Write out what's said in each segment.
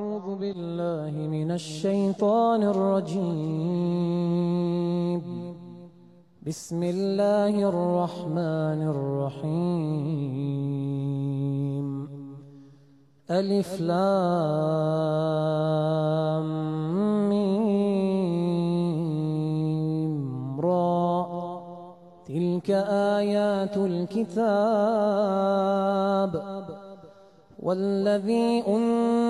أعوذ بالله من الشيطان الرجيم. بسم الله الرحمن الرحيم. ألف لام ميم را. تلك آيات الكتاب والذي أنزل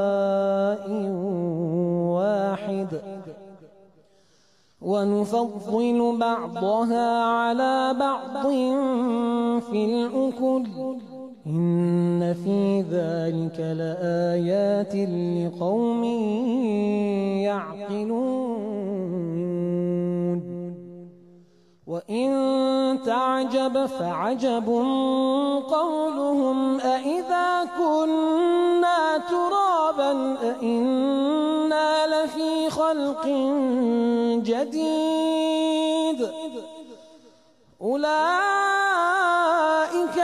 ونفضل بعضها على بعض في الأكل. إن في ذلك لآيات لقوم يعقلون. وإن تعجب فعجب خلق جديد. أولئك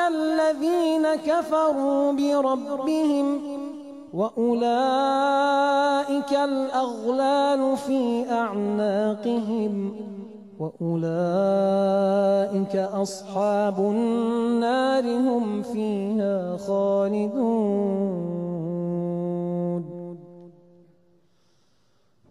الذين كفروا بربهم وأولئك الأغلال في أعناقهم وأولئك أصحاب النار هم فيها خالدون.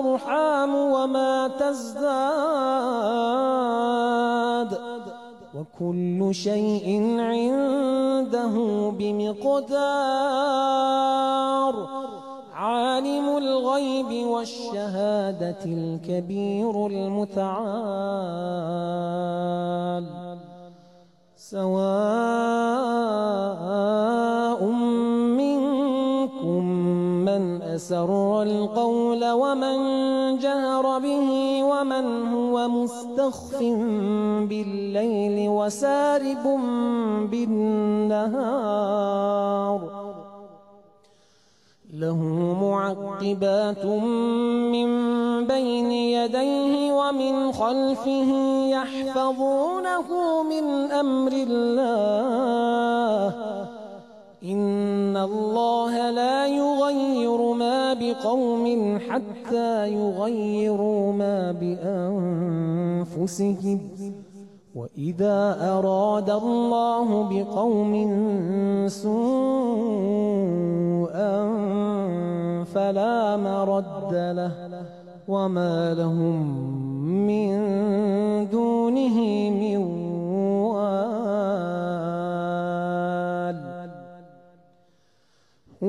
الأرحام وما تزداد وكل شيء عنده بمقدار عالم الغيب والشهادة الكبير المتعال سواء منكم من أسر القول مستخف بالليل وسارب بالنهار. له معقبات من بين يديه ومن خلفه يحفظونه من أمر الله. إن الله لا ما بقوم حتى يغيروا ما بأنفسهم. وإذا أراد الله بقوم سوءا فلا مرد له. وما لهم من دونه من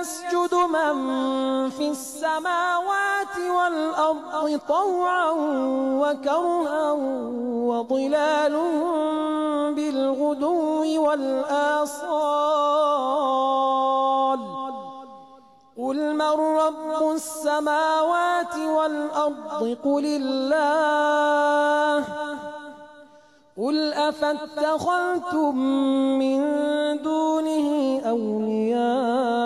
يسجد من في السماوات والأرض طوعا وكرها وظلالهم بالغدو والآصال. قل من رب السماوات والأرض؟ قل الله. قل أفاتخذتم من دونه أولياء؟